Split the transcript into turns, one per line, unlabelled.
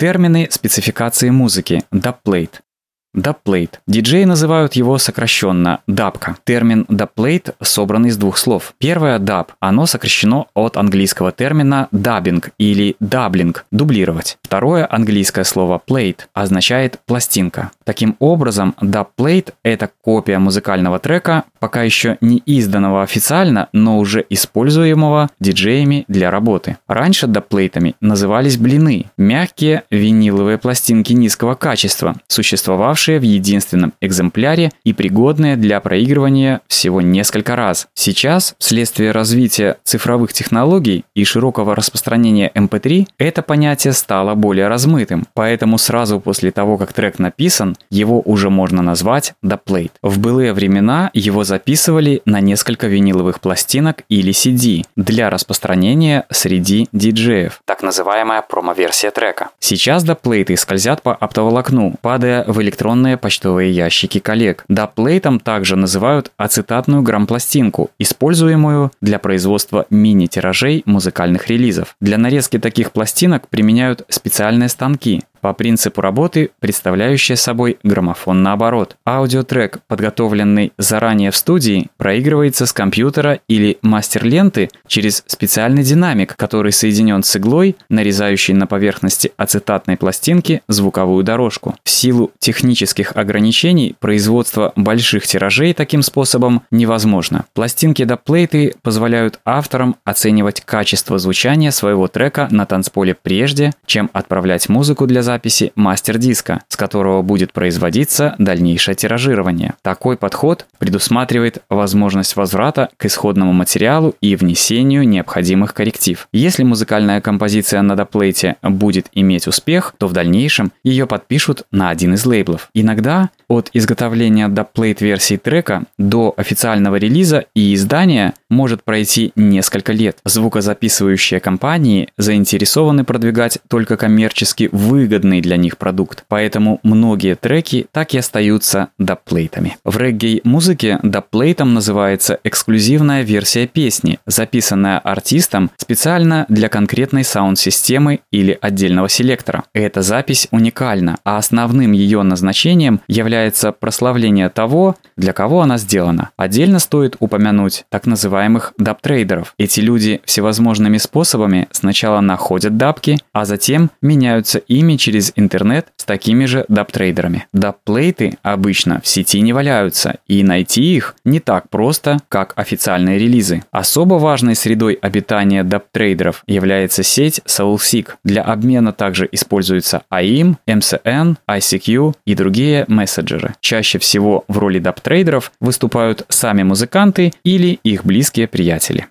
Термины спецификации музыки. Dubplate. Dubplate. Диджеи называют его сокращенно дабка. Термин dubplate собран из двух слов. Первое dub, оно сокращенно от английского термина dubbing или doubling – дублировать. Второе английское слово plate означает пластинка. Таким образом, dubplate – это копия музыкального трека, пока еще не изданного официально, но уже используемого диджеями для работы. Раньше dubplate ами назывались блины – мягкие виниловые пластинки низкого качества, существовавшие в единственном экземпляре и пригодные для проигрывания всего несколько раз. Сейчас, вследствие развития цифровых технологий и широкого распространения MP3, это понятие стало более размытым, поэтому сразу после того, как трек написан, его уже можно назвать доплейт. В былые времена его записывали на несколько виниловых пластинок или CD для распространения среди диджеев, так называемая промо-версия трека. Сейчас доплейты скользят по оптоволокну, падая в электронные почтовые ящики коллег. Даплейтом также называют ацетатную грампластинку, используемую для производства мини-тиражей музыкальных релизов. Для нарезки таких пластинок применяют специальные станки, по принципу работы, представляющая собой граммофон наоборот. Аудиотрек, подготовленный заранее в студии, проигрывается с компьютера или мастер-ленты через специальный динамик, который соединен с иглой, нарезающей на поверхности ацетатной пластинки звуковую дорожку. В силу технических ограничений производство больших тиражей таким способом невозможно. Пластинки доплейты позволяют авторам оценивать качество звучания своего трека на танцполе прежде, чем отправлять музыку для записи мастер-диска, с которого будет производиться дальнейшее тиражирование. Такой подход предусматривает возможность возврата к исходному материалу и внесению необходимых корректив. Если музыкальная композиция на доплейте будет иметь успех, то в дальнейшем ее подпишут на один из лейблов. Иногда от изготовления доплейт версии трека до официального релиза и издания может пройти несколько лет. Звукозаписывающие компании заинтересованы продвигать только коммерчески выгодные выгодный для них продукт, поэтому многие треки так и остаются дабплейтами. В реггей-музыке дабплейтом называется эксклюзивная версия песни, записанная артистом специально для конкретной саунд-системы или отдельного селектора. Эта запись уникальна, а основным ее назначением является прославление того, для кого она сделана. Отдельно стоит упомянуть так называемых dubtrader ов. Эти люди всевозможными способами сначала находят дабки, а затем меняются ими через интернет с такими же dubtrader ами. Dubplate ы обычно в сети не валяются, и найти их не так просто, как официальные релизы. Особо важной средой обитания dubtrader ов является сеть SoulSeek. Для обмена также используются AIM, MSN, ICQ и другие мессенджеры. Чаще всего в роли dubtrader ов выступают сами музыканты или их близкие приятели.